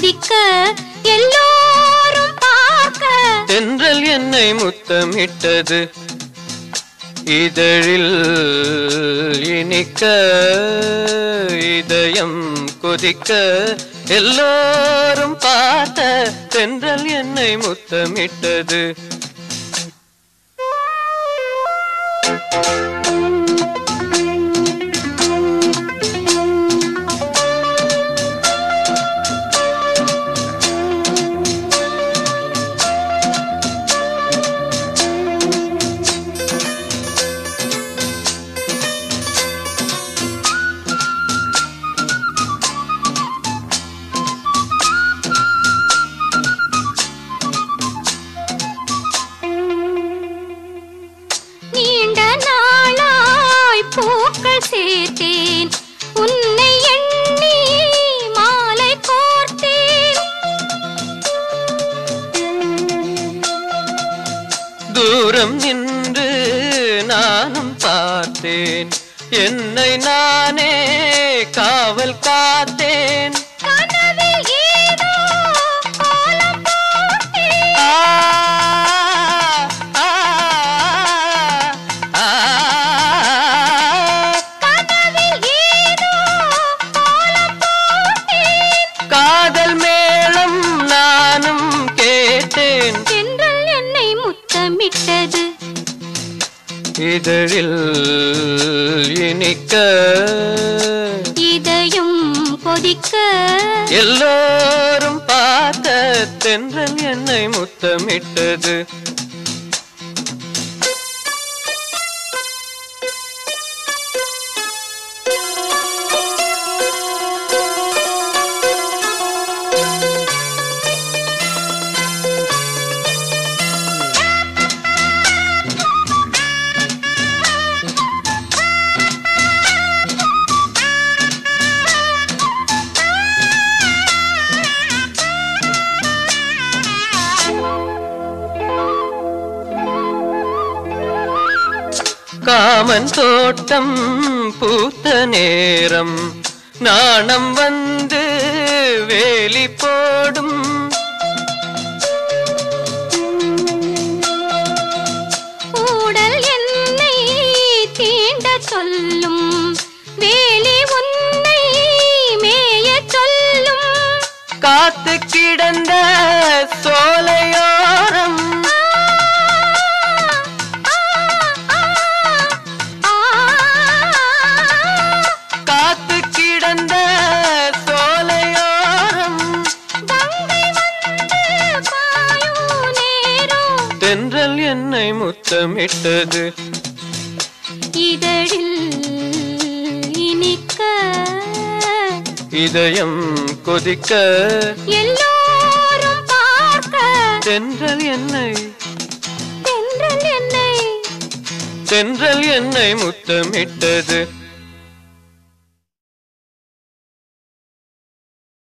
கொதிக்க எல்லோரும் பார்க்க. தென்றல் என்னை முத்தமிட்டது. இதழில் இனிக்க இதயம் கொதிக்க எல்லோரும் பார்த்த தென்றல் என்னை முத்தமிட்டது. நாளாய் பூக்கள் சேர்த்தேன். உன்னை எண்ணி மாலை கோர்த்தேன். தூரம் நின்று நானும் பார்த்தேன். என்னை நானே காவல் காத்தேன். மேளம் நானும் கேட்டேன். தென்றல் என்னை முத்தமிட்டது. இதழில் இனிக்க இதயம் கொதிக்க. எல்லோரும் பார்த்த தென்றல் என்னை முத்தமிட்டது. காமன் தோட்டம் பூத்த நேரம். நாணம் வந்து வேலி போடும். ஊடல் என்னை தீண்ட சொல்லும். வேலி உன்னை மேய சொல்லும். காத்து கிடந்த சோலையோரம். தென்றல் என்னை முத்தமிட்டது. இதழில் இனிக்க இதயம் கொதிக்க எல்லோரும் பார்க்க தென்றல் என்னை தென்றல் என்னை தென்றல் என்னை முத்தமிட்டது.